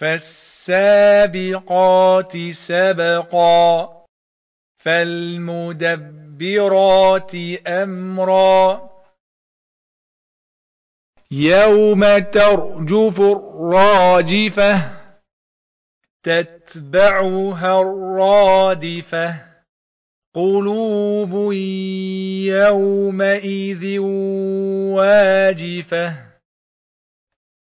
فالسابقات سبقا فالمدبرات أمرا. يوم ترجف الراجفة تتبعها الرادفة. قلوب يومئذ واجفة.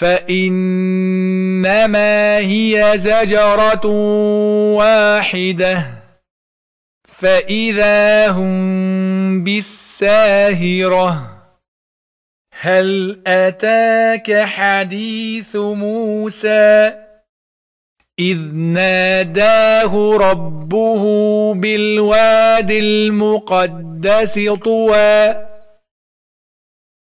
فإنما هي زجرة واحدة. فإذا هم بالساهرة هل أتاك حديث موسى؟ إذ ناداه ربه بالواد المقدس طوى.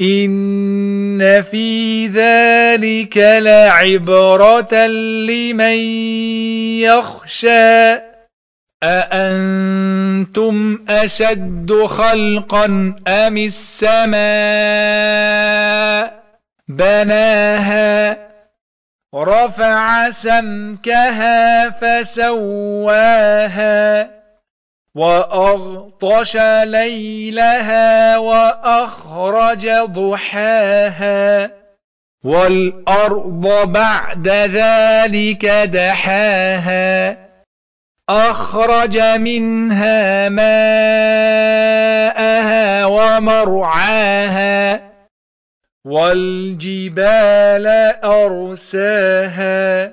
إن في ذلك لعبرة لمن يخشى أأنتم أشد خلقا أم السماء بناها رفع سمكها فسواها وأغطش ليلها وأخرج ضحاها والأرض بعد ذلك دحاها أخرج منها ماءها ومرعاها والجبال أرساها